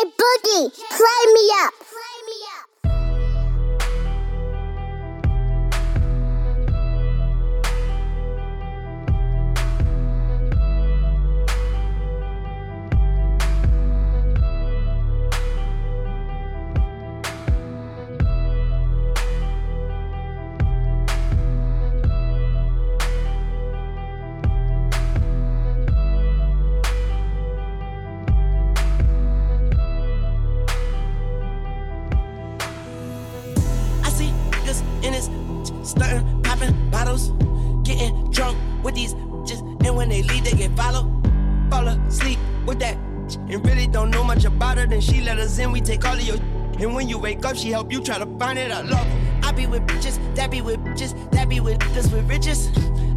Boogie, play me up. Help you try to find it. I love her. I be with bitches, that be with bitches, that be with this with riches.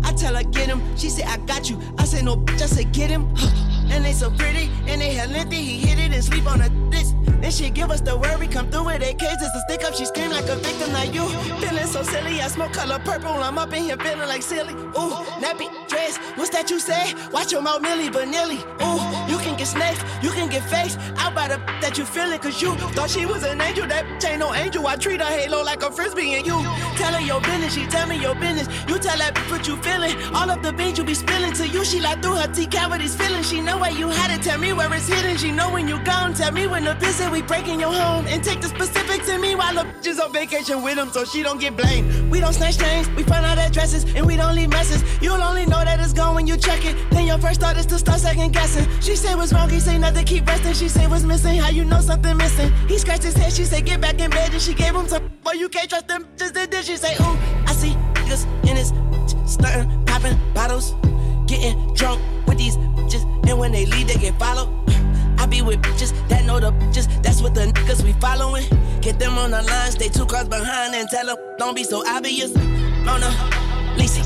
I tell her get him, she say I got you. I say no, bitch, I say get him. And they so pretty, and they hell lengthy. He hit it and sleep on a this. Then she give us the word, we come through with AK just to stick up. She scream like a victim, like you. Feeling so silly, I smoke color purple. I'm up in here feeling like silly. Ooh, nappy dress, what's that you say? Watch your mouth, Millie, but Nilly. Ooh, you can get snakes, you can get fakes. Out by the that you feeling, cause you thought she was an angel. That ain't no angel. I treat her halo like a frisbee, and you tell her your business, she tell me your business. You tell that bitch what you feeling. All of the beans you be spilling to you, she like through her T cavities feeling. She know where you had it, tell me where it's hidden. She know when you gone, tell me when to visit. We breaking your home and take the specifics in me while the bitch is on vacation with him, so she don't get blamed. We don't snatch chains, we find out addresses, and we don't leave messes. You'll only know that it's gone when you check it. Then your first thought is to start second guessing. She say what's wrong, he say nothing, keep resting. She say what's missing, how you know something missing. He scratched his head, she say get back in bed, and she gave him some. Boy, you can't trust them Just And then she say, ooh, I see niggas in his stunting, popping bottles, getting drunk with these bitches, and when they leave, they get followed. I be with bitches that know the bitches, that's what the niggas we following. Get them on the line, stay two cars behind, and tell them don't be so obvious. Mona, Lisa.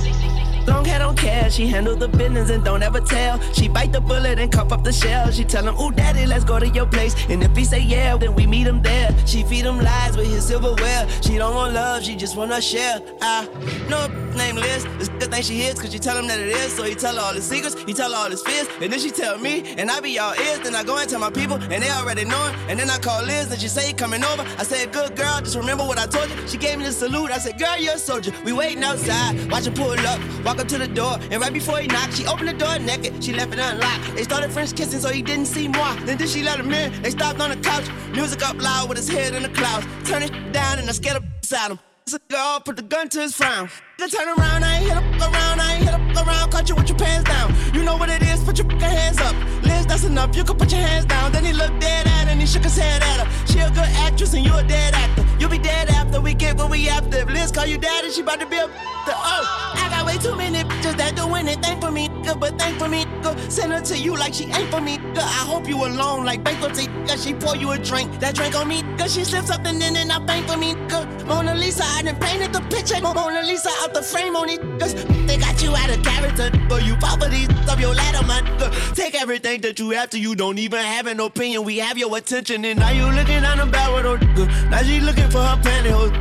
Hair don't care, she handle the business and don't ever tell. She bite the bullet and cuff up the shell. She tell him, ooh daddy, let's go to your place. And if he say yeah, then we meet him there. She feed him lies with his silverware. She don't want love, she just wanna share. I know name Liz, this good thing she is, cause she tell him that it is. So he tell her all his secrets, he tell her all his fears. And then she tell me, and I be all ears. Then I go and tell my people, and they already know it. And then I call Liz, and she say coming over. I said, good girl, just remember what I told you. She gave me the salute. I said, girl, you're a soldier. We waiting outside, watch her pull up, walk up to the door, and right before he knocked, she opened the door naked. She left it unlocked. They started French kissing, so he didn't see more. Then did she let him in? They stopped on the couch, music up loud with his head in the clouds. Turn it down, and I scared up beside him. So girl, put the gun to his frown. Then turn around, I ain't hit up around, I ain't hit up around. Caught you with your pants down. You know what it is, put your hands up. Liz, that's enough, you can put your hands down. Then he looked dead at her and he shook his head at her. She a good actress and you a dead actor. You'll be dead after we get what we after. If Liz call you daddy, she about to be a the oh. I got way too many bitches that do anything for me, nigga, but thank for me, nigga. Send her to you like she ain't for me, nigga. I hope you alone like bankruptcy, nigga. She pour you a drink, that drink on me, nigga. She slips something in and I thank for me, nigga. Mona Lisa, I done painted the picture. Mona Lisa out the frame on it, cause They got you out of character, but you pop for these up your ladder, man. nigga. Take everything that you have to you don't even have an opinion. We have your attention, and now you looking on the barrel, nigga. Now she looking for her pantyhose.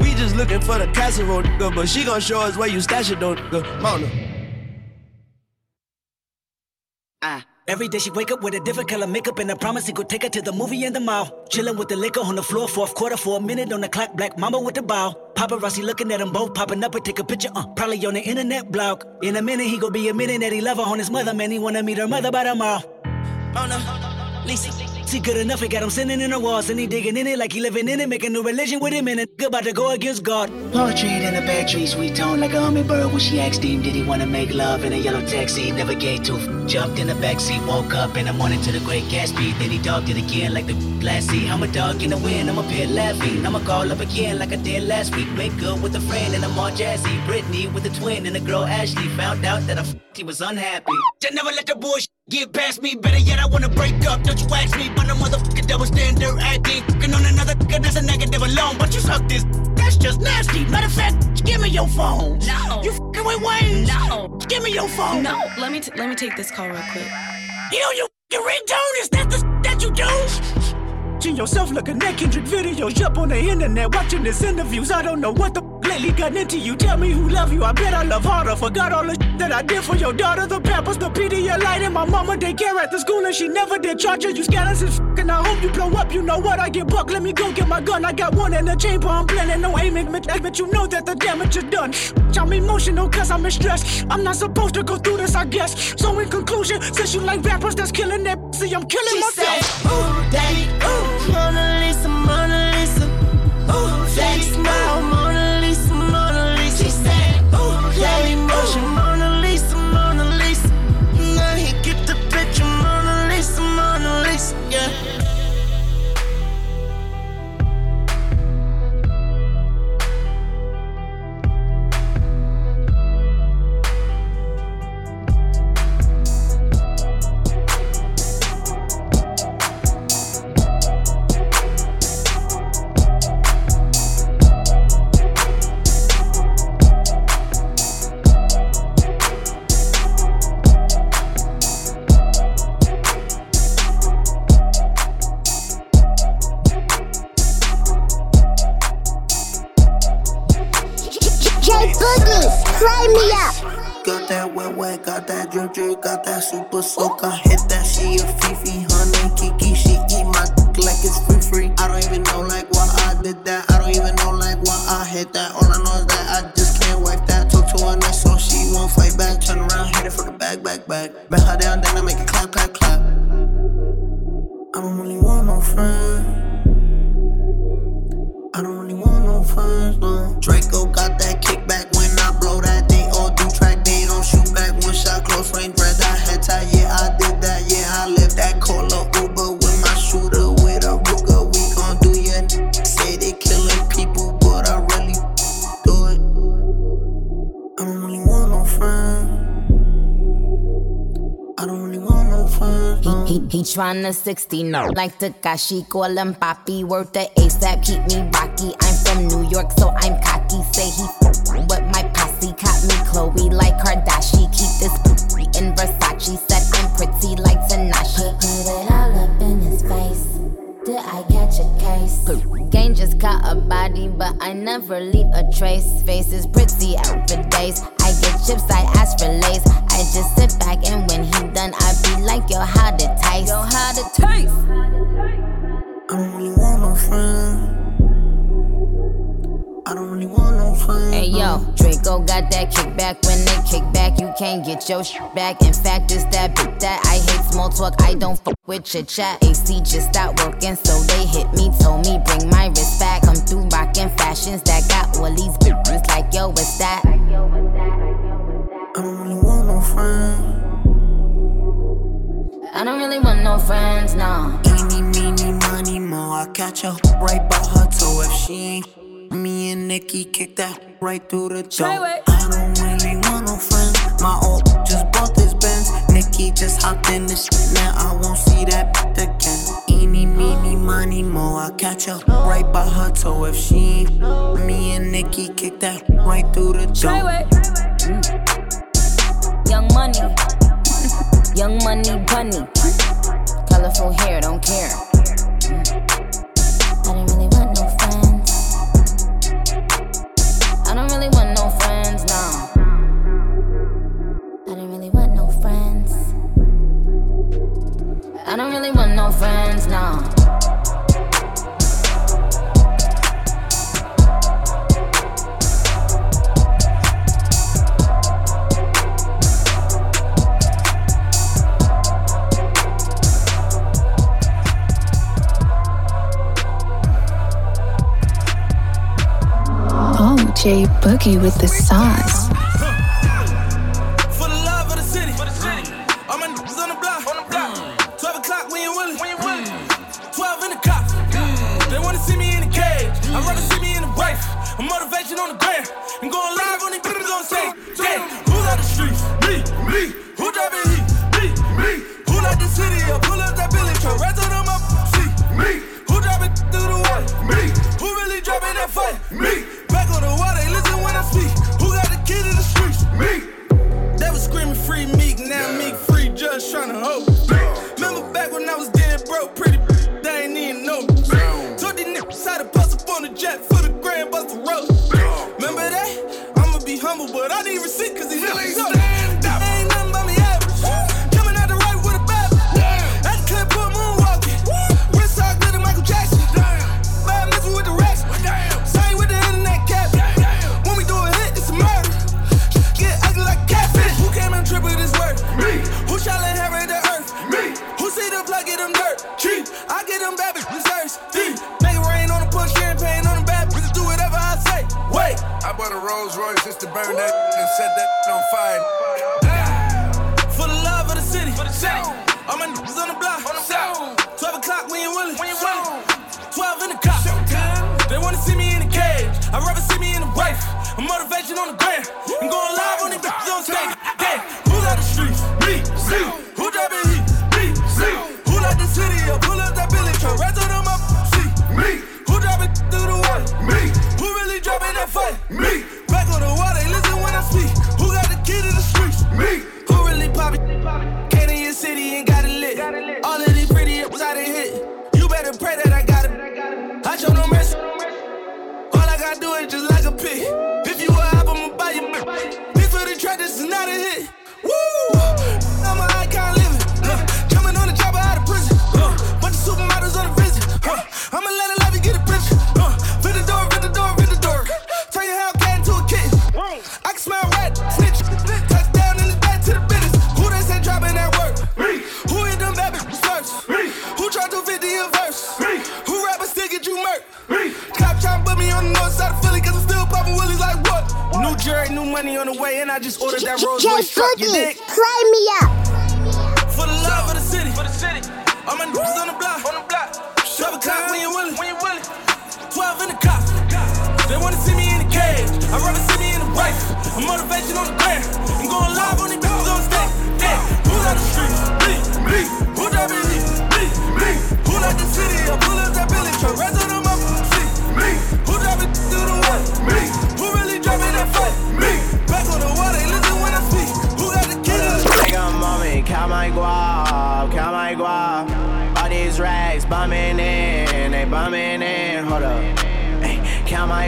We just looking for the casserole, nigga, but she gon' show us where you stash it, though, nigga. Mona. Every day she wake up with a different color makeup and I promise he could take her to the movie and the mall. Chillin' with the liquor on the floor, fourth quarter for a minute on the clock. Black mama with the ball. Paparazzi looking at them both, popping up and take a picture. Uh, probably on the internet blog. In a minute he gon' be admitting that he love her on his mother. Man, he wanna meet her mother by tomorrow. Mona. Lisa. See good enough, he got him sitting in the walls and he digging in it like he living in it, making a religion with him and a about to go against God. Portrait in a bad tree, sweet tone like a hummingbird. When she asked him, did he wanna make love in a yellow taxi? Never gave two. f- Jumped in the backseat, woke up in the morning to the great Gatsby. Then he dogged it again like the last seat. I'm a dog in the wind, I'm a pit laughing. I'ma call up again like I did last week. Wake up with a friend and I'm all jazzy. Brittany with a twin and the girl Ashley. Found out that I f- he was unhappy. Just never let the bullshit get past me. Better yet, I wanna break up. Don't you ask me, but a motherfucking double standard acting. Fucking on another nigga that's a negative alone. But you suck this. That's just nasty. Matter of fact, give me your phone. No. You fucking with Wayne. No. Give me your phone. No, let me t- let me take this call real quick. You know your fucking ringtone is that the that you do? Watching yourself looking at Kendrick videos up on the internet, watching his interviews. I don't know what the lately got into you. Tell me who love you, I bet I love harder. Forgot all the shit that I did for your daughter. The pampers, the Pedialyte, and my mama daycare at the school, and she never did charge you. You scandalous as f- and I hope you blow up. You know what? I get buck. Let me go get my gun. I got one in the chamber. I'm planning no aiming, but you know that the damage is done. I'm emotional cause I'm in stress. I'm not supposed to go through this, I guess. So in conclusion, since you like rappers that's killing that, see, I'm killing She myself. said, Ooh, daddy, that he tryna 60 no. Like Tekashi call him Papi. Worth the ASAP keep me rocky. I'm from New York so I'm cocky. Say he with my posse. Caught me Chloe like Kardashian. Keep this in Versace. Said I'm pretty like Tanashi. Put it all up in his face. Did I catch a case? Gang just caught a body, but I never leave a trace. Face is pretty out for days. I get chips, I ask for lace. Got that kickback. When they kick back, you can't get your shit back. In fact, it's that bit that I hate small talk. I don't fuck with your chat. AC just stopped working, so they hit me. Told me bring my wrist back. I'm through rockin' fashions that got all these bitches like yo, what's that? I don't really want no friends. I don't really want no friends, no. Eeny, meeny, money, mo. I catch her right by her toe. If she ain't me and Nikki kick that right through the door. I don't really want no friends. My old just bought this Benz. Nikki just hopped in the shit. Now I won't see that bitch again. Eeny, meeny, money, mo. I catch her right by her toe. If she ain't me and Nikki kick that right through the door. Young money, young money bunny. Colorful hair, don't care. I I don't really want no friends, no. Oh, J Boogie with the sauce. Me. on the ground.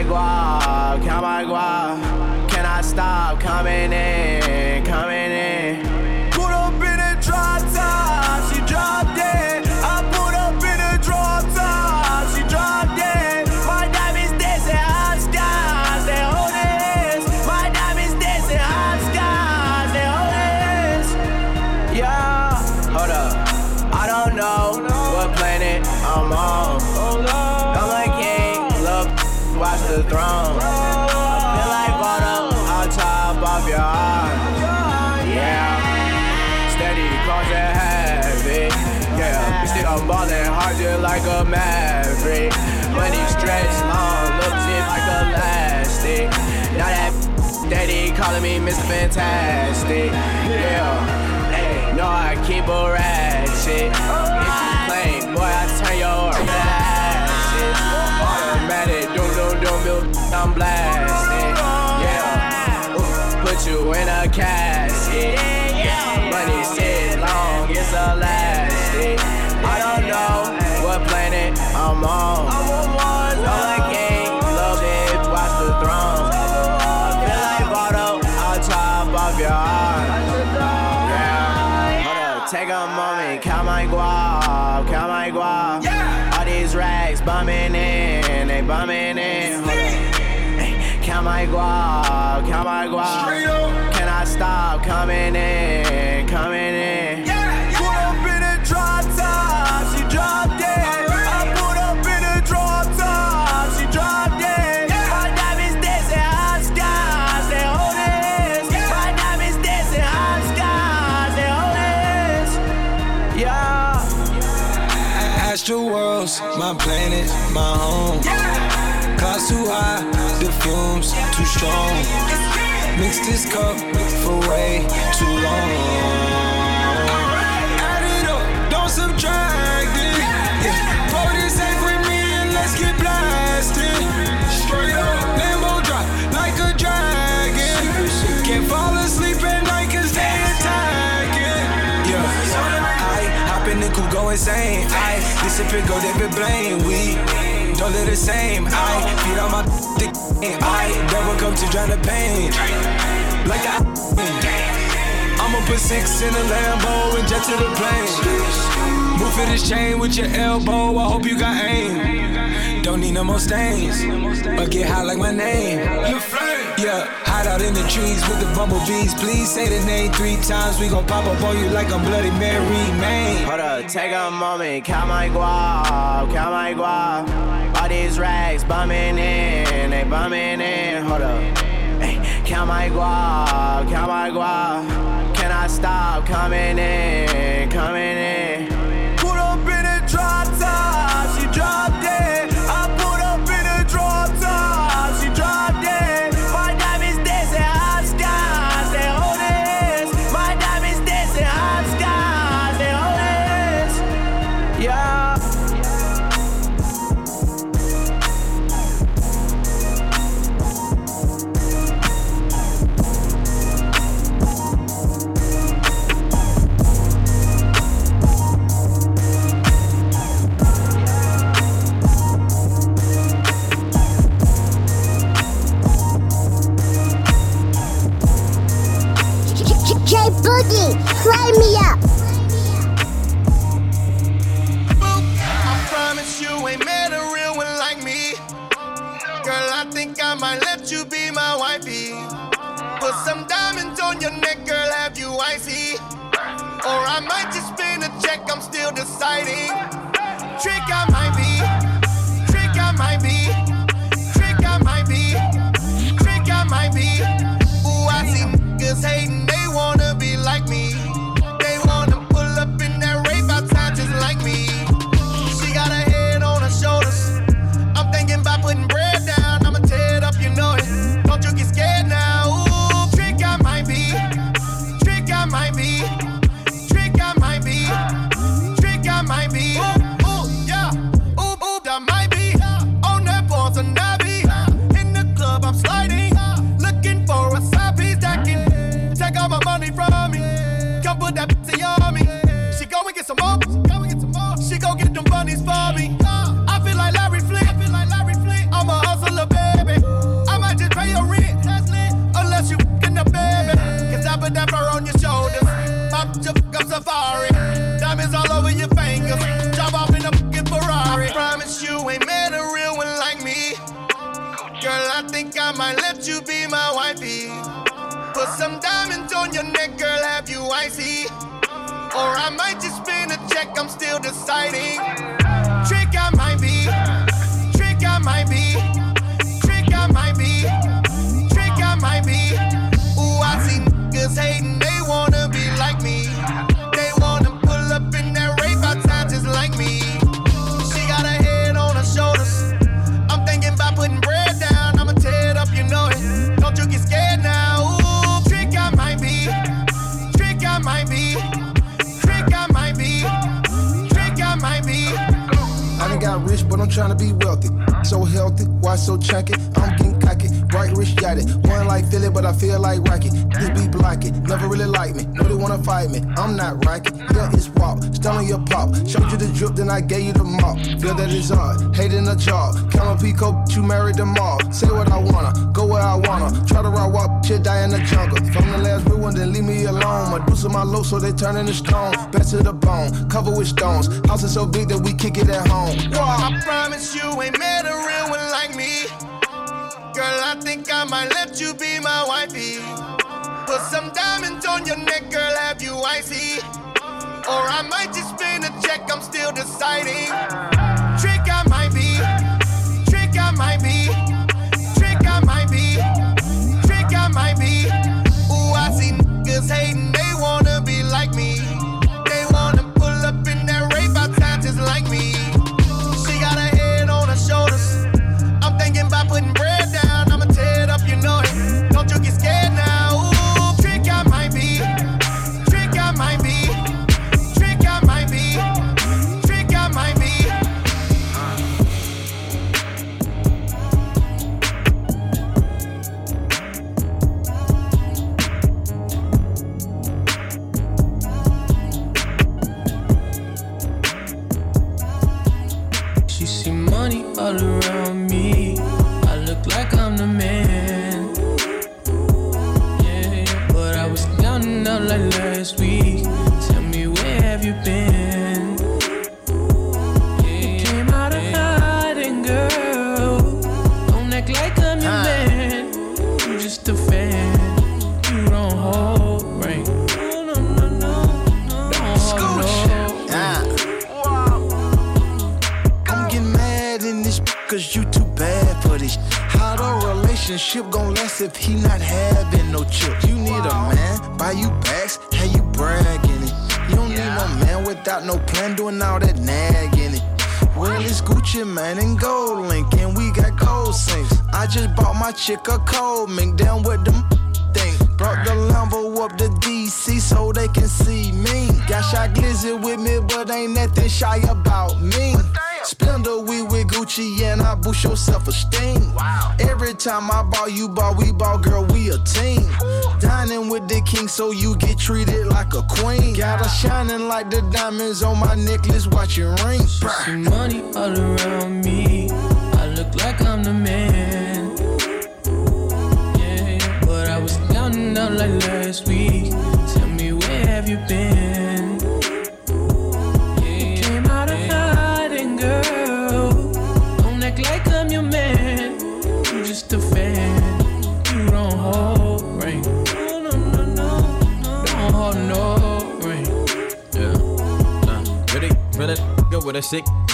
my guap, count my guap. Can I stop coming in? Coming like a maverick. Money stretched long, looks it like elastic. Now that daddy calling me Mr. Fantastic. Yeah, hey, no, I keep a ratchet. If you playing, boy, I turn your ratchet. Automatic, doom, doom, doom, doom, I'm blasting. Yeah, Ooh, put you in a casket. Money sit long, it's elastic. I don't know. I'm on. I'm on one. Lola King, love it, watch the throne. I feel like Bardo, I'll chop off your heart. Yeah. Hold up, take a moment, count my guap, count my guap. Yeah. All these racks bumming in, they bumming in. Count my guap, count my guap. Can I stop coming in, coming in? My planet, my home. Clouds too high, the fumes too strong. Mix this cup for way too long. sipping gold, they been blame we. Don't live the same. I feed on my dick. I never come to drown the pain. Like I, I'ma put six in a Lambo and jet to the plane. Move for this chain with your elbow. I hope you got aim. Don't need no more stains, but get high like my name. Yeah hide out in the trees with the bumblebees. Please say the name three times. We gon' pop up on you like a Bloody Mary, man. Hold up, take a moment, count my guap, count my guap. All these racks bumming in, they bumming in. Hold up, hey, count my guap, count my guap. Can I stop coming in, coming in? Light me up. I promise you ain't met a real one like me. Girl, I think I might let you be my wifey. Put some diamonds on your neck, girl, have you icy? Or I might just spin a check, I'm still deciding. Trick, I might on your diamonds on my necklace, watching ring.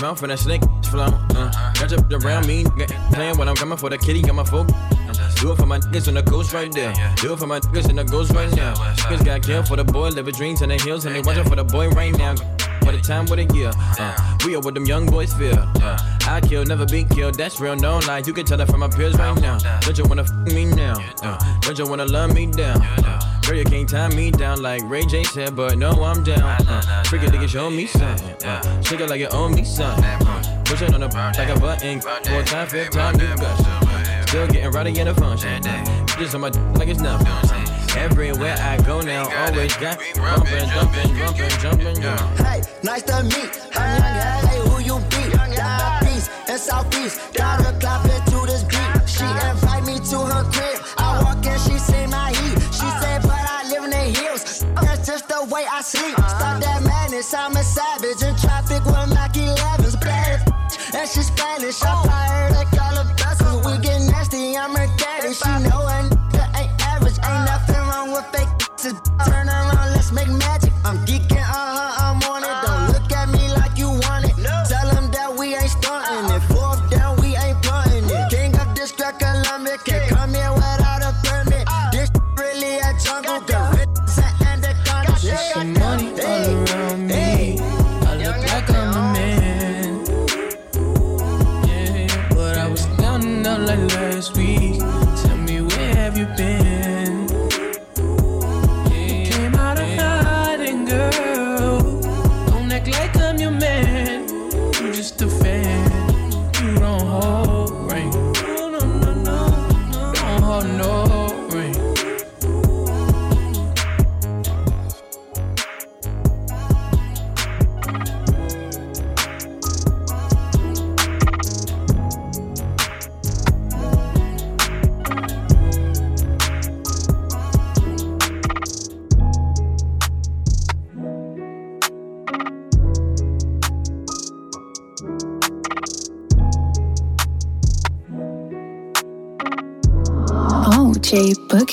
Mouth and a snake flow. Uh, got you around me, playing when I'm coming for the kitty, got my folk. Uh, do it for my niggas and the ghost right there. Do it for my niggas and the ghost right now. Niggas got killed for the boy, living dreams in the hills, and they watching for the boy right now. For the time, what a year. Uh, we are what them young boys feel. Uh, I kill, never be killed. That's real, no lie. You can tell that from my peers right now. Don't you wanna f me now? Uh, don't you wanna love me down? Uh, girl, you can't tie me down like Ray J said, but no, I'm down. Uh, freaking nigga, show me something. Uh, shake it like you owe me something. Uh, push it on the like a button. Four time, fifth time, you got Still getting rowdy in the function. Just on my like it's nothing. Everywhere I go now, always got bumping, jumping, jumping, jumping, yeah. Hey, nice to meet. I'm young, hey, who you be? Down East and Southeast. Got her clapping way I sleep. Stop that madness, I'm a savage. In traffic with Mac 11s. Bad and she Spanish. I her to Calabasas. We get nasty, I'm her daddy. She know a nigga ain't average. Ain't nothing wrong with fake. Turn around, let's make magic. I'm geeking,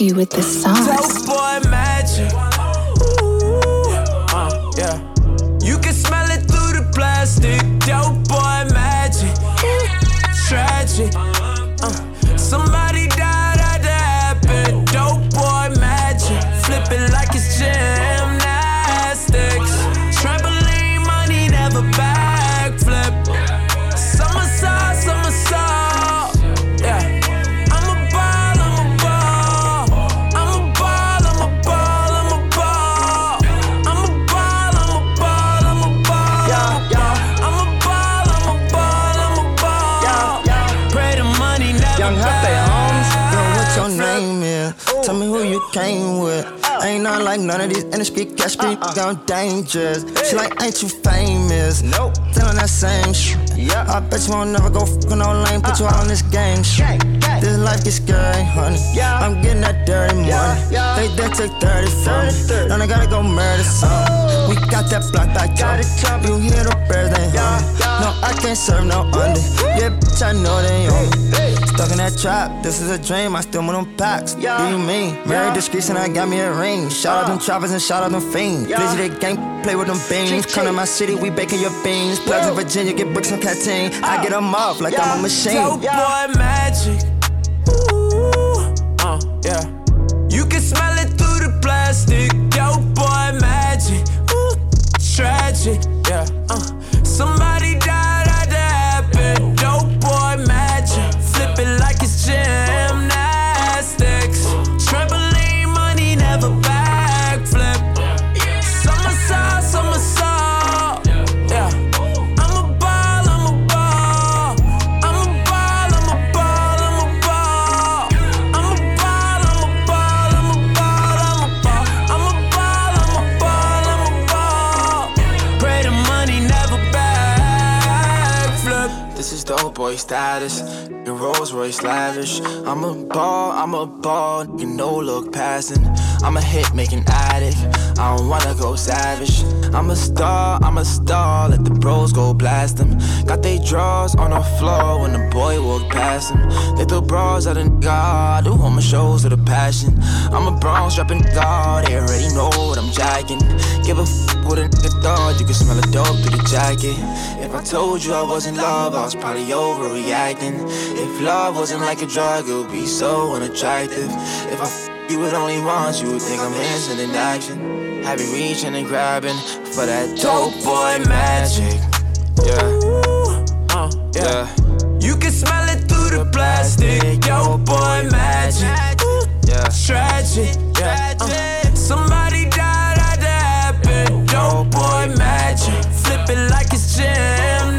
Boogie with the sauce. These industry cash street gone dangerous. She like, ain't you famous? Nope. Telling that same shit. Yeah. I bet you won't never go fucking no lane. Put you out on this game shit. This life gets scary, honey. I'm getting that dirty money. They dead take 30 from me. Now I gotta go murder some. We got that block back jump. You hear the birds, they hum. No, I can't serve no under. Yeah, bitch, I know they on. Stuck in that trap. This is a dream, I still want them packs. Yeah. Do you mean? Married discreet and I got me a ring. Shout out them choppers and shout out them fiends. Yeah. Busy the game, play with them beans. Come to my city, we baking your beans. Pleasant Virginia, get bricks and canteen. I get them off like I'm a machine. Dope boy magic. Ooh, uh, yeah. You can smell it through the plastic. Yo, boy magic. Ooh, tragic. Yeah, uh. Somebody status. Your Rolls Royce lavish. I'm a ball, I'm a ball. You know, look passing. I'm a hit making addict. I don't wanna go savage. I'm a star, I'm a star. Let the bros go blast them. Got they drawers on the floor when the boy walk past them. They throw bras at a nigga. Do all my shows with a passion. I'm a bronze strapping god. They already know what I'm jacking. Give a f what a nigga thought. You can smell a dope through the jacket. If I told you I was in love, I was probably overreacting. If love wasn't like a drug, it would be so unattractive. If I you would only want you would think I'm instant in action. Have you reaching and grabbing for that dope boy magic? Yeah, Uh, yeah. You can smell it through the plastic. Yo, boy, magic. Ooh, yeah. Tragic. Yeah. Uh, somebody died, to happen. Yo, boy, magic. Flip it like it's gymnastics.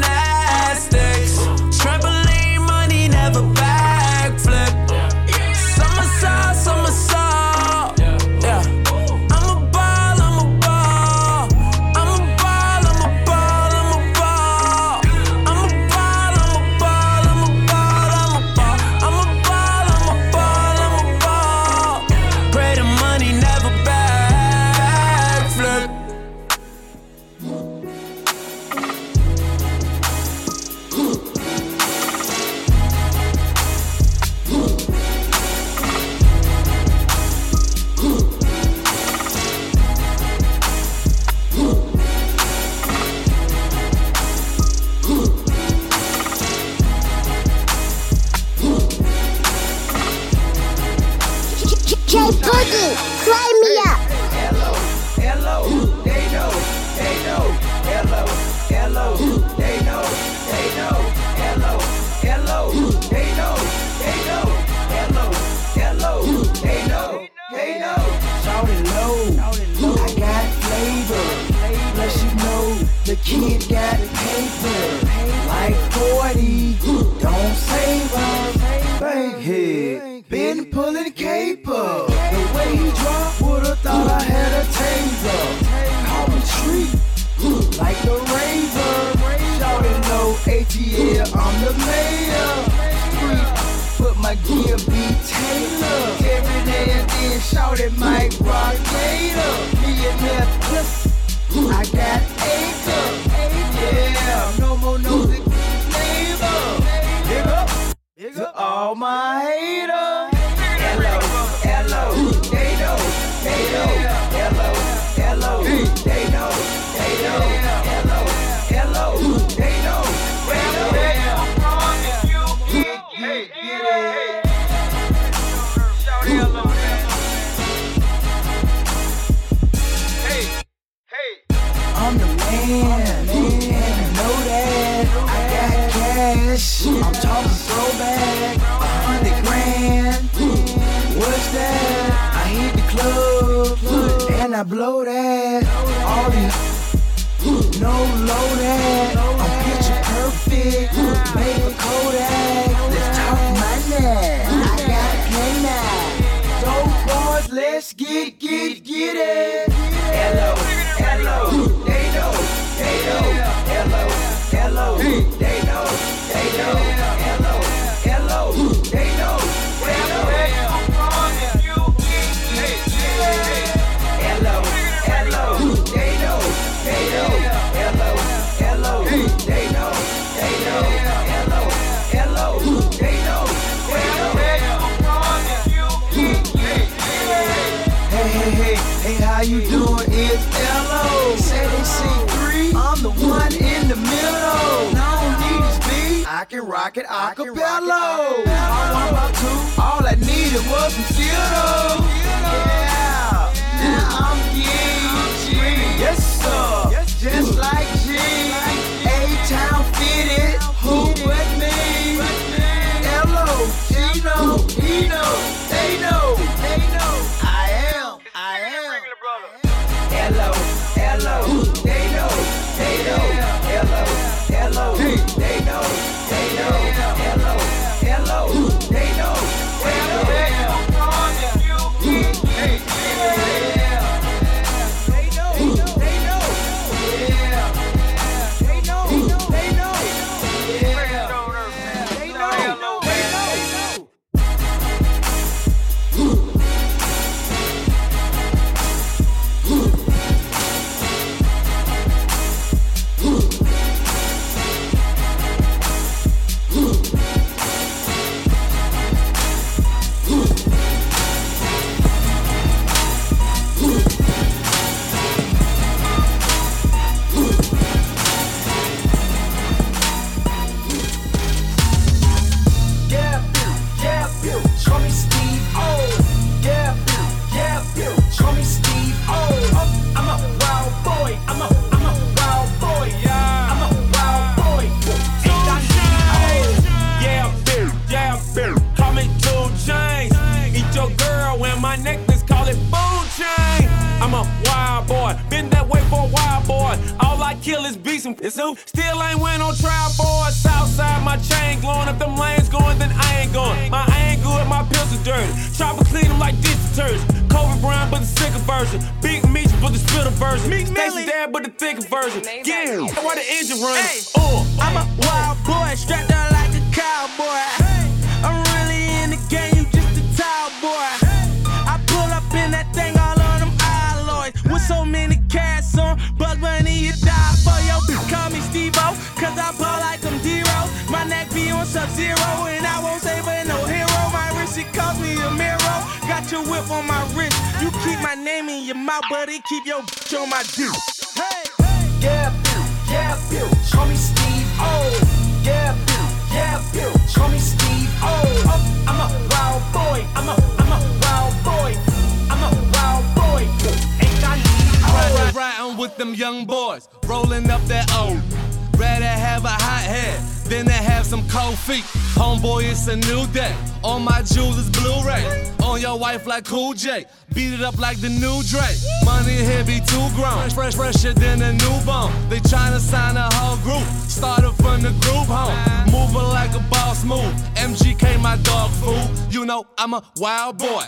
A wild boy,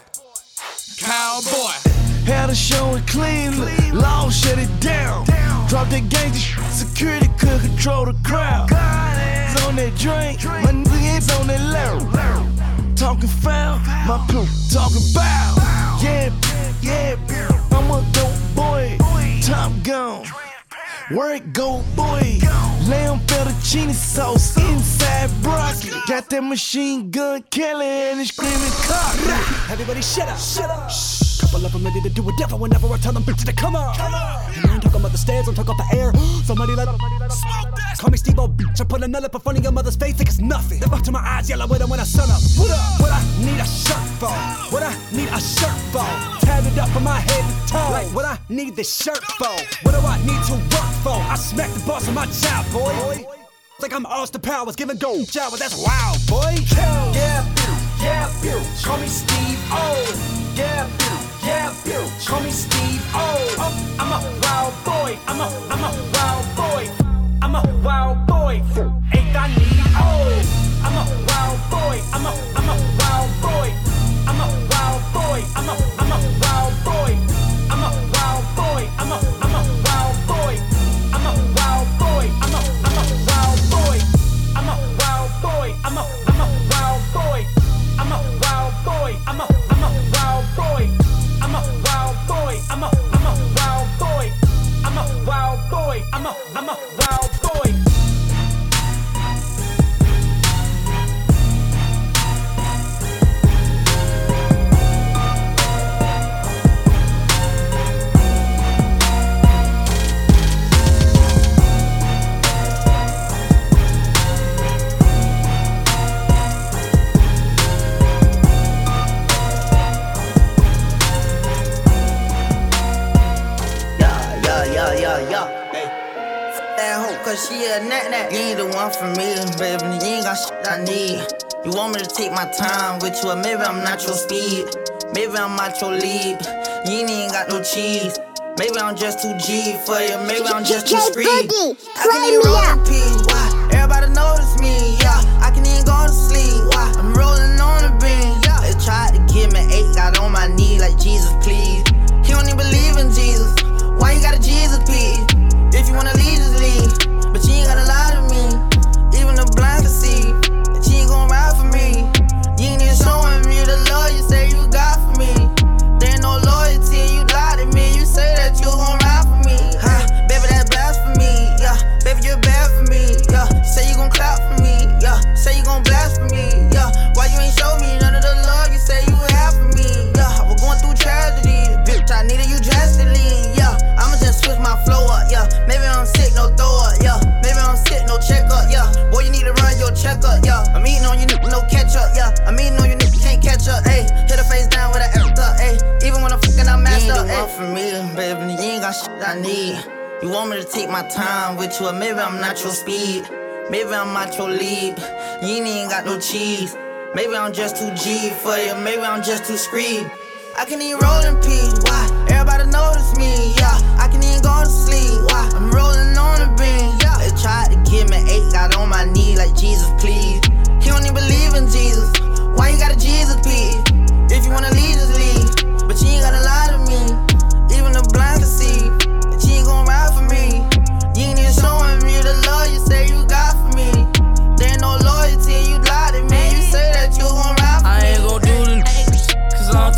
cowboy. Had a show it clean, law shut it down. Drop the gangster. Got that machine gun killing and it's screaming cop. Everybody shut up, shut up. Shh. Couple of them ready to do a devil whenever I tell them bitches to come up. Come up. And I ain't talking about the stairs, I'm talking about the air. Somebody let up. Smoke this. Call me Steve bitch. I put another up in front of your mother's face like it's nothing. Live up to my eyes, yellow with them when I sun up. What up? What I need a shirt for? What I need a shirt for? Tatted up on my head and toe. Like what I need this shirt for? What do I need to work for? I smack the boss of my job, boy. It's like I'm Austin Powers giving gold showers. That's wild, boy. Yeah, pew, yeah, pew. Call me Steve O. Yeah, pew, yeah, pew. Call me Steve O. Oh, I'm a wild boy. I'm a, I'm a wild boy. I'm a wild boy. Ain't I need O. I'm a wild boy. I'm a, I'm a wild boy. I'm a wild boy. I'm a, I'm a wild boy. I'm a way. I'm a, I'm a a nut nut. You ain't the one for me, baby. You ain't got shit I need. You want me to take my time with you, or maybe I'm not your speed. Maybe I'm not your lead. You ain't even got no cheese. Maybe I'm just too G for you. Maybe I'm just too street. I can even roll in peace. Why? Everybody notice me. Yeah, I can even go to sleep. Why? I'm rolling on the beam. Yeah, they tried to give me eight. Got on my knee like Jesus, please. He don't even believe in Jesus. Why you got a Jesus piece? If you wanna leave, maybe I'm not your speed. Maybe I'm not your lead. You ain't got no cheese. Maybe I'm just too G for you. Maybe I'm just too screed. I can even roll in peace. Why? Everybody notice me. Yeah, I can even go to sleep. Why? I'm rolling on the beam. Yeah, they tried to give me eight. Got on my knee like Jesus, please. He don't even believe in Jesus. Why you got a Jesus piece? If you wanna leave, just leave. But you ain't gotta lie to me.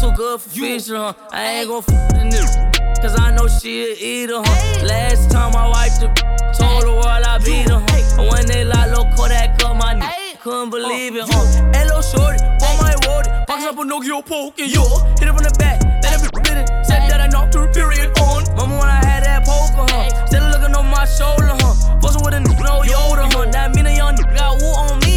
Too good for fish, huh? I ain't gon' f the nigga, cause I know she a eater, huh? Last time I wiped the told the world I beat her, huh? And when they like low Kodak up my knee, couldn't believe it, huh? Hello, shorty, on my road, box up a Nokia poke, and yo, hit it from the back, let it be it, said that I knocked her period on. Mama, when I had that poker, huh? Still looking on my shoulder, huh? Fussing with a nigga, no Yoda, huh? That mean a young nigga got woo on me.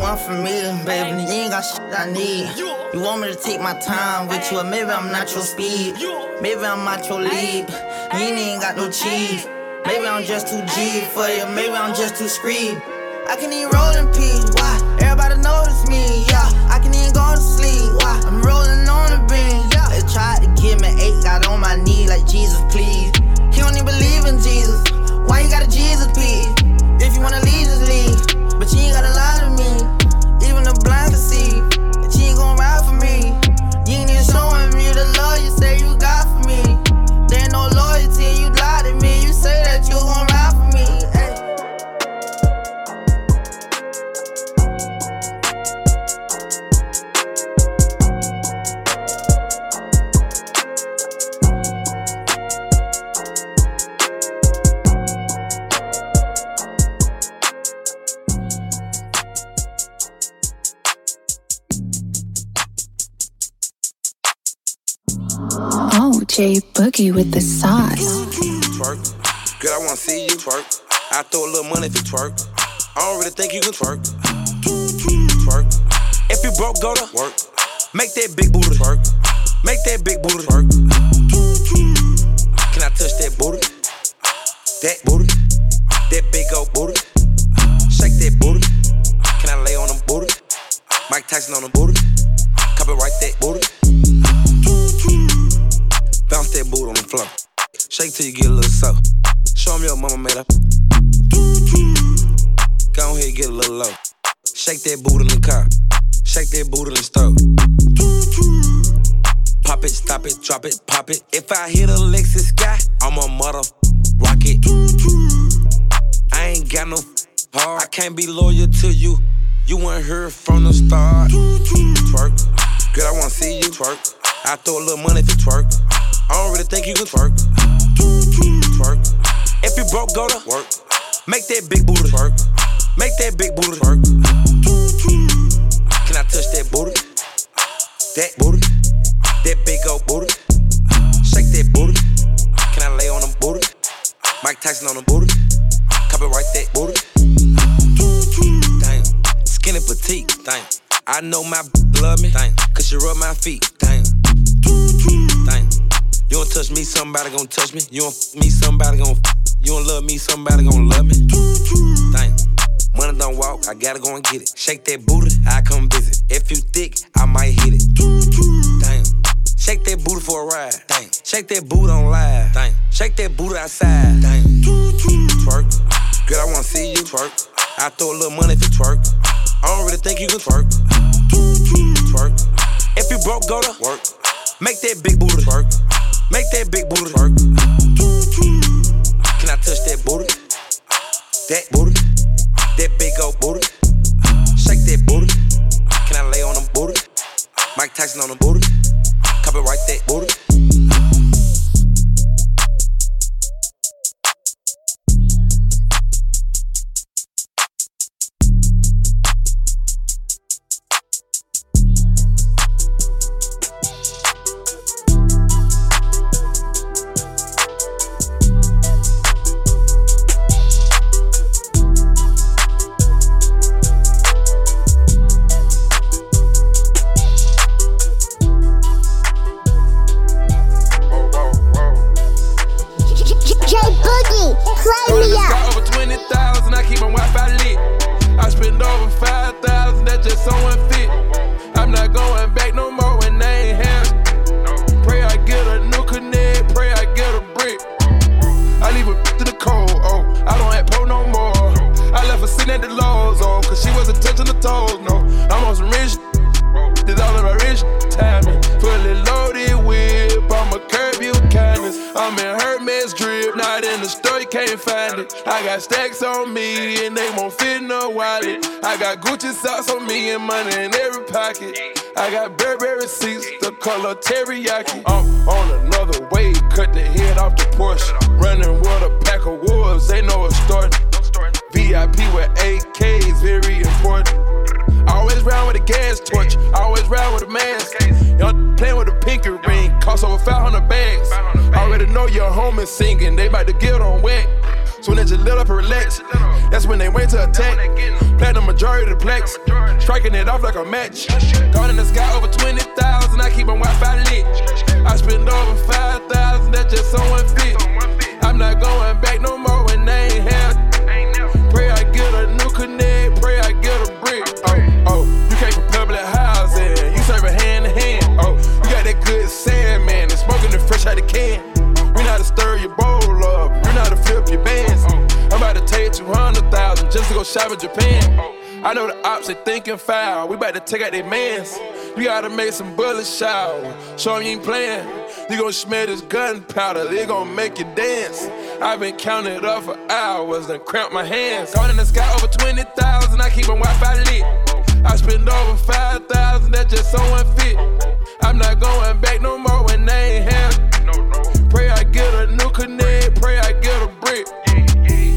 One for me, baby. You ain't got shit I need. You want me to take my time with you, or maybe I'm not your speed. Maybe I'm not your lead. You ain't got no cheese. Maybe I'm just too G for you. Maybe I'm just too screed. I can even roll in peace. Why? Everybody notice me. Yeah, I can even go to sleep. Why? I'm rolling on the beam. Yeah, they tried to give me eight. Got on my knee like Jesus, please. He don't even believe in Jesus. Why you got a Jesus piece? If you wanna leave, just leave. But you ain't gotta lie to me. Even the blind can see that you ain't gon' ride for me. You ain't even showing me the love you say you got for me. Boogie with the sauce. Twerk. Good, I wanna see you twerk. I throw a little money if you twerk. I don't really think you can twerk. Twerk. If you broke, go to work. Make that big booty twerk. Make that big booty twerk. Can I touch that booty? That booty. That big old booty. Shake that booty. Can I lay on them booty? Mike Tyson on the booty. Copyright that booty. Bounce that boot on the floor. Shake till you get a little soft. Show 'em your mama made up. Go ahead, get a little low. Shake that boot in the car. Shake that boot in the stove. Pop it, stop it, drop it, pop it. If I hit a Lexus sky, I'm a mother rocket. I ain't got no heart. I can't be loyal to you. You weren't here from the start. Twerk. Good, I wanna see you twerk. I throw a little money if you twerk. I don't really think you can twerk. Twerk. If you broke, go to work. Make that big booty twerk. Make that big booty twerk. Can I touch that booty? That booty. That big old booty. Shake that booty. Can I lay on them booty? Mike Tyson on the booty. Copyright that booty. Damn. Skinny petite. Damn. I know my love me. Damn. Cause she rub my feet. Damn. You don't touch me, somebody gon' touch me. You don't f me, somebody gon' f You don't love me, somebody gon' love me. Damn. Money don't walk, I gotta go and get it. Shake that booty, I come visit. If you thick, I might hit it. Damn. Shake that booty for a ride. Damn. Shake that booty on live. Damn. Shake that booty outside. Damn. Twerk. Girl, I wanna see you twerk. I throw a little money if you twerk. I don't really think you can twerk. Twerk. If you broke, go to work. Make that big booty twerk. Make that big booty twerk. Can I touch that booty? That booty. That big old booty. Shake that booty. Can I lay on them booty? Mike Tyson on the booty. Striking it off like a match. Gone in the sky over 20,000, I keep my Wi-Fi lit. I spend over 5,000, thinking foul. We about to take out their mans. You gotta make some bullets shower. Show 'em you ain't playing. You gon' smell this gunpowder, they gon' make you dance. I've been counting it up for hours and cramp my hands. Gone in the sky over 20,000, I keep my Wi-Fi lit. I spend over 5,000, that's just so unfit. I'm not going back no more when they ain't have. Pray I get a new connect, pray I get a brick.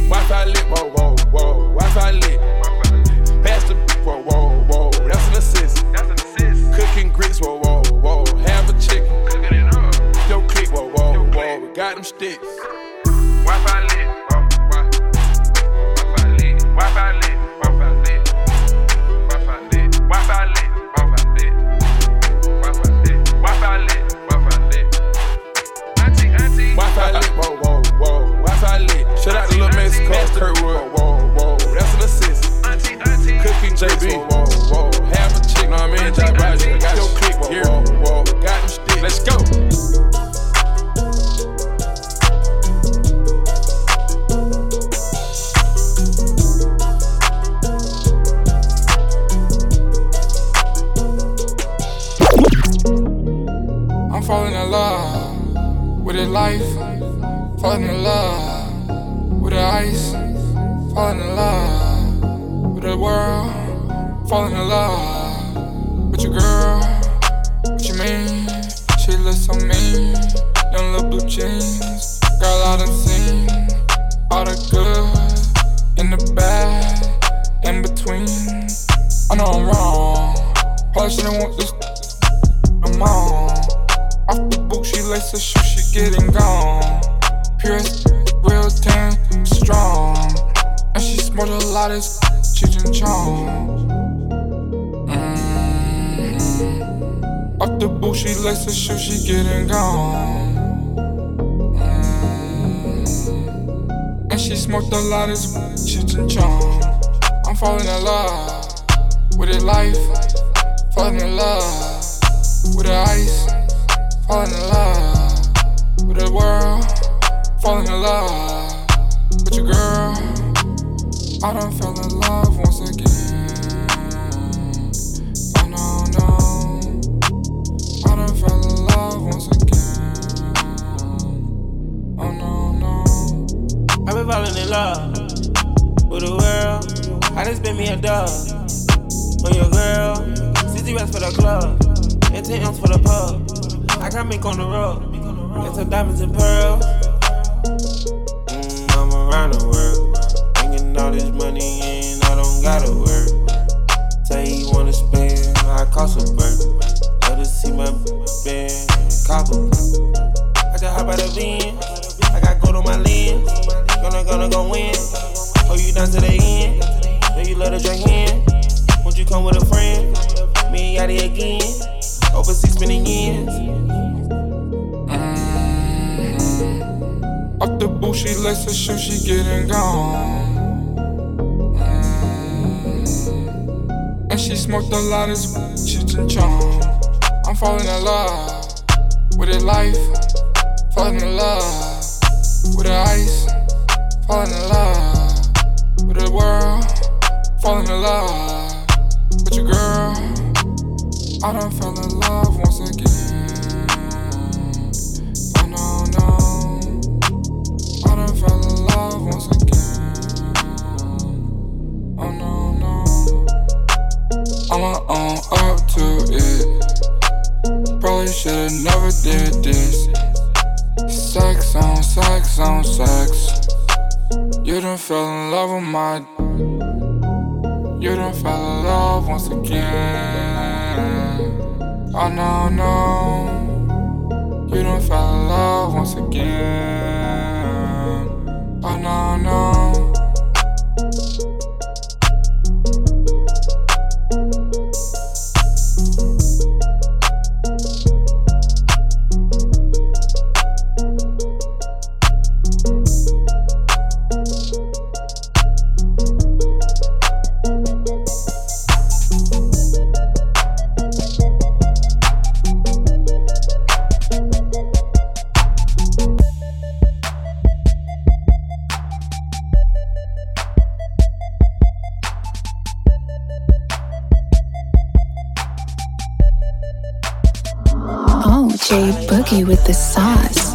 Wi-Fi lit, whoa, whoa, whoa. Wi-Fi lit. Just spent me a dub on your girl. 60 racks for the club, and 10 M's for the pub. I got mink on the road, and some diamonds and pearls. Mm, I'm around the world, bringing all this money in. I don't gotta work. Say he wanna spend, I cost a burn. Let her see my band, copper. I can hop out of Benz. I got gold on my lens. Gonna, gonna go win. Hold you down to the end. You love to drink hand. Won't you come with a friend? Me and Yachty again. Overseas spending years. Up the boo, she lets her shoe, she getting gone. Mm. And she smoked a lot of Cheech and Chong. I'm falling in love with it life, falling in love with the ice, falling in love with the world, falling in love with your girl. I done fell in love once again. Oh no, no. I done fell in love once again. Oh no, no. I'ma own up to it. Probably should've never did this. Sex on sex on sex. You done fell in love with my. You done fell in love once again. Oh no, no. You done fell in love once again. Oh no, no. Oh, J Boogie with the sauce.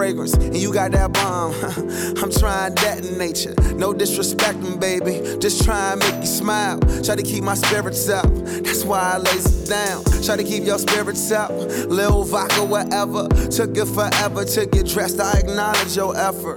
Fragrance. And you got that bomb. I'm trying that in nature. No disrespecting, baby. Just try and make you smile. Try to keep my spirits up. That's why I lays it down. Try to keep your spirits up. Lil vodka, whatever. Took it forever to get dressed. I acknowledge your effort.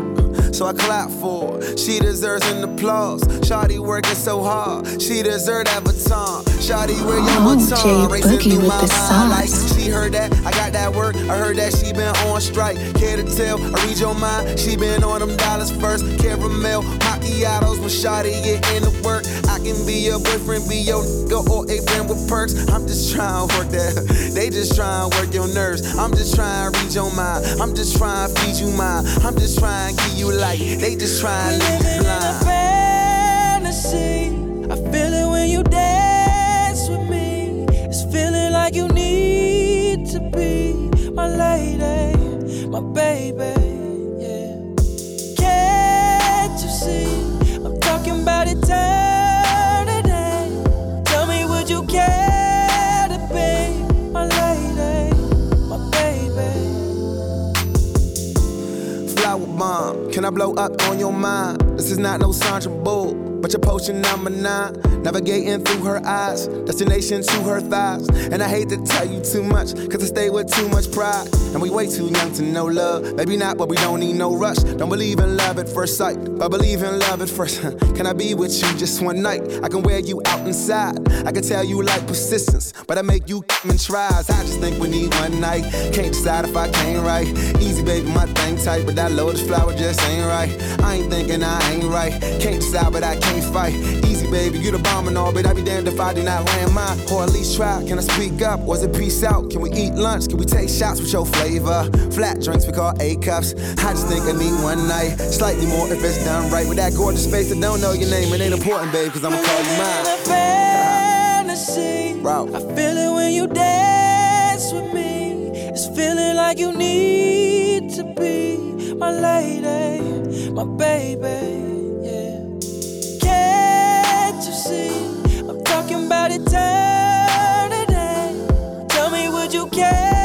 So I clap for her. She deserves an applause. Shawty working so hard. She deserve that baton. Shawty wear your Oh, baton. Jay Racing through with my the mind like. She heard that. I got that work. I heard that she been on strike. Care to tell? I read your mind. She been on them dollars first. Caramel macchiatos when Shawty get into work. I can be your boyfriend, be your nigga, or a friend with perks. I'm just trying to work that. They just trying to work your nerves. I'm just trying to read your mind. I'm just trying to feed you mine. I'm just trying to give you light. They just trying to leave you blind. fantasy. I feel it when you dance with me. It's feeling like you need to be my lady, my baby. Yeah. Can't you see? I'm talking about eternity. Tell me, would you care to be my lady, my baby? Flower bomb, can I blow up on your mind? This is not no Sandra Bull, but your potion number nine. Navigating through her eyes, destination to her thighs. And I hate to tell you too much, cause I stay with too much pride. And we way too young to know love. Maybe not, but we don't need no rush. Don't believe in love at first sight, but believe in love at first. can I be with you just one night? I can wear you out inside. I can tell you like persistence, but I make you come and tries. I just think we need one night. Can't decide if I can't right. Easy, baby, my thing tight, but that lotus flower just ain't right. I ain't thinking I ain't right. Can't decide, but I can't fight. Easy, baby, you the bomb and all, but I be damned if I do not land mine. Or at least try. Can I speak up? Was it peace out? Can we eat lunch? Can we take shots with your flavor? Flat drinks we call A cups. I just think I need one night. Slightly more if it's done right. With that gorgeous face that don't know your name, it ain't important, babe, cause I'ma call you mine. fantasy. I feel it when you dance with me. It's feeling like you need to be my lady, my baby. Yeah. Can't you see? I'm talking about eternity. Tell me, would you care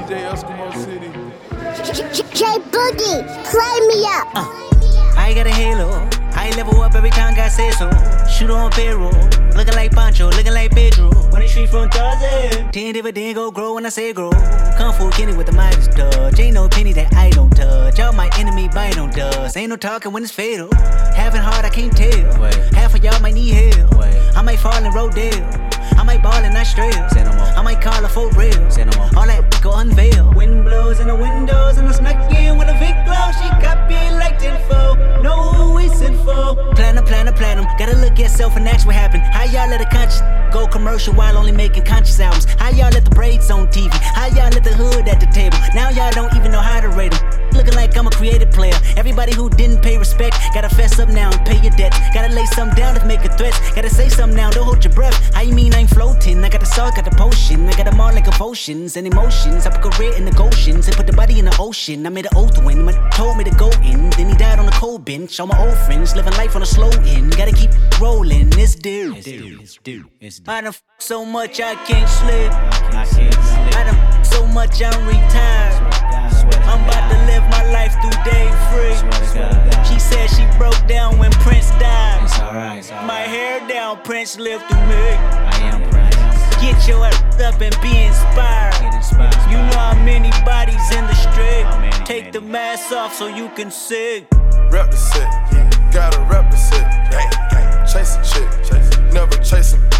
DJ Eskimo City. J Boogie, play me up. Uh. I got a halo. I level up every time God says so. Shoot on payroll. Looking like Pancho, looking like Pedro. When the street from Tarzan. Ten dividend go grow when I say grow. Kung Fu Kenny with the Midas touch. Ain't no penny that I don't touch. Y'all my enemy bite on dust. Ain't no talking when it's fatal. Having hard, I can't tell. Half of y'all might need help. I might fall in Rodale. I might ball in Australia. I might call her for real. All that go unveil. Wind blows in the windows and I snuck in with a big glow. She got me like tenfold. Know who we sent for. Platinum, platinum, platinum. Gotta look at self and ask what happened. How y'all let a conscious go commercial while only making conscious albums? How y'all let the braids on TV? How y'all let the hood at the table? Now y'all don't even know how to rate them. Looking like I'm a creative player. Everybody who didn't pay respect, gotta fess up now and pay your debts. Gotta lay something down to make a threat. Gotta say something now, don't hold your breath. How you mean I ain't floating? I got the salt, got the potion. I got them all like emotions and emotions. I put career in the Goshen's and put the body in the ocean. I made an oath when my told me to go in. Then he died on the cold bench. All my old friends living life on a slow end. Gotta keep rolling. This dude. It's due. It's due. I done f- so much I can't sleep. I done f- so much I'm retired. I'm about to live my life through day free. She said she broke down when Prince died. It's alright. My hair down, Prince lived through me. I am Prince. Get your ass up and be inspired. You know how many bodies in the street. Take the mask off so you can see. Rep the set, gotta rep the set. Chase a chick, never chase him.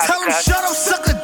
Tell him shut up, sucker.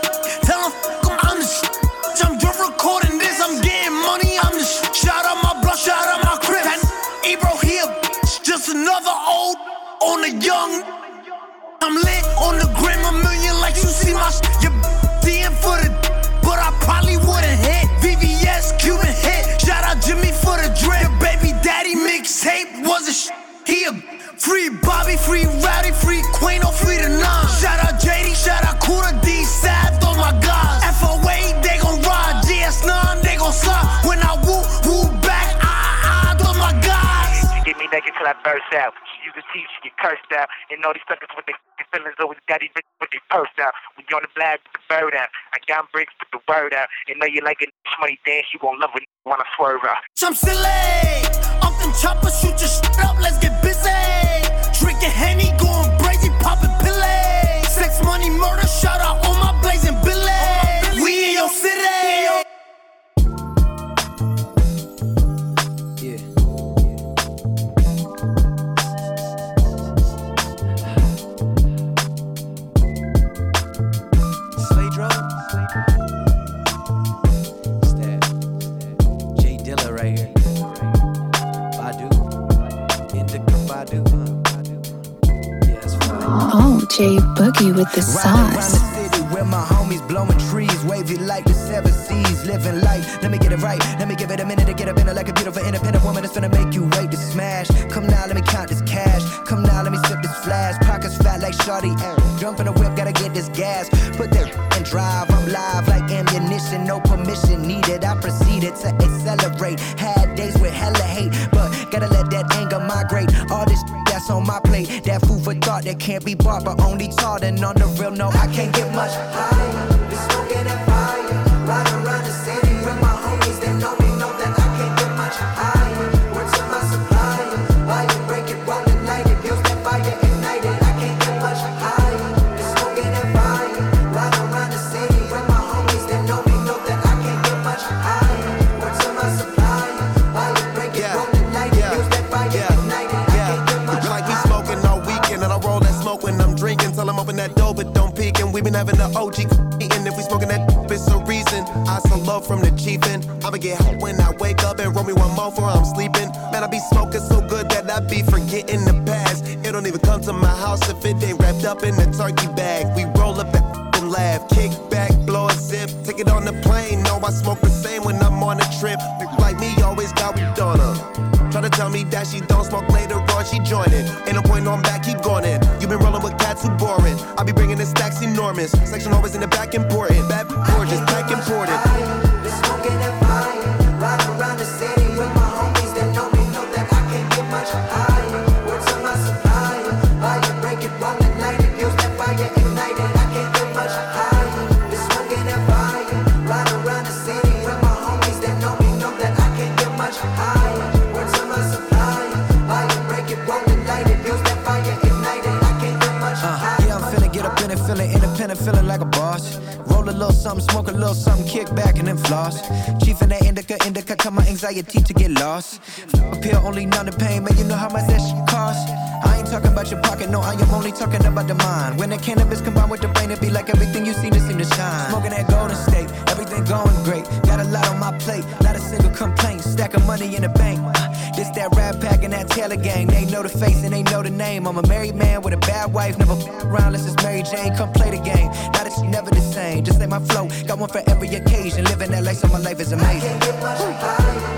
I out. Use the teeth, she get cursed out. And all these suckers with their feelings always got these bitches with their purse out. When you on the black, put the bird out. I got bricks, put the word out. And know you like a money dance, you gon' love it, wanna swerve out. I'm silly. Up them choppers, shoot your J Boogie with the sauce. Where my homies blowing trees, wavy like the seven seas, living life. Let me get it right. Let me give it a minute to get up in it like a beautiful independent woman that's gonna make you wait to smash. Come now, let me count this cash. Come now, let me sip this flash. Pockets fat like Shorty. Eh. Jump in the whip, gotta get this gas. Put that and drive. I'm live like ammunition, no permission needed. I proceeded to accelerate. Had days with hella hate, but gotta let that anger migrate. All this on my plate, that food for thought that can't be bought, but only taught. And on the real, no, I can't get much higher. Been smoking that fire, OG eating. If we smoking that, it's a reason. I so love from the chiefin'. I'ma get hot when I wake up and roll me one more before I'm sleeping. Man, I be smoking so good that I be forgetting the past. It don't even come to my house if it ain't wrapped up in a turkey bag. We roll up and laugh, kick back, blow a zip, take it on the plane. No, I smoke the same when I'm on a trip. Like me, always got with on her. Try to tell me that she don't smoke enormous. Section always in the back important. My anxiety to get lost. A pill only numb the pain, man, you know how much that shit cost. I ain't talking about your pocket, no, I am only talking about the mind. When the cannabis combined with the brain, it be like everything you see to seem to shine. Smoking that golden state, everything going great. Got a lot on my plate, not a single complaint. Stack of money in the bank. Uh, this that rap pack that Taylor gang. They know the face and they know the name. I'm a married man with a bad wife, never f- around unless it's Mary Jane. Come play the game. Now that you never the same. Just like my flow, got one for every occasion. Living that life, so my life is amazing.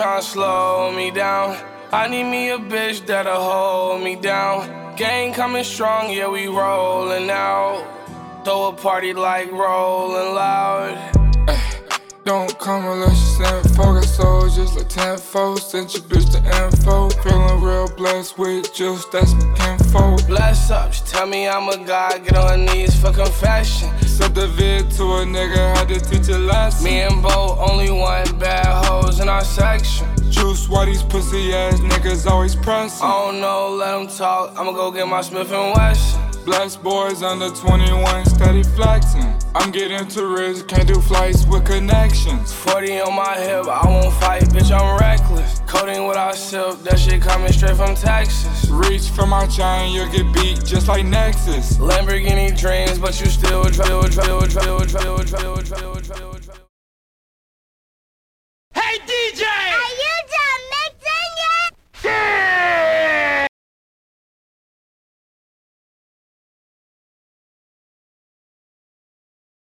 Tryna slow me down. I need me a bitch that'll hold me down. Gang coming strong, yeah, we rollin' out. Throw a party like rollin' loud. Don't come unless you send focus soldiers like tenfold. Sent your bitch the info. Feeling real blessed with juice, that's my kinfolk. Bless up, she tell me I'm a god, get on her knees for confession. Sent the vid to a nigga, had to teach a lesson. Me and Bo only want bad hoes in our section. Juice, why these pussy ass niggas always pressing? I don't know, let them talk. I'ma go get my Smith and Wesson. Flex boys under 21, steady flexing. I'm getting too rich, can't do flights with connections. 40 on my hip, I won't fight, bitch, I'm reckless. Codeine what I sip, that shit coming straight from Texas. Reach for my chain, you'll get beat just like Nexus. Lamborghini dreams, but you still a drill. Hey DJ! Are you done mixing yet?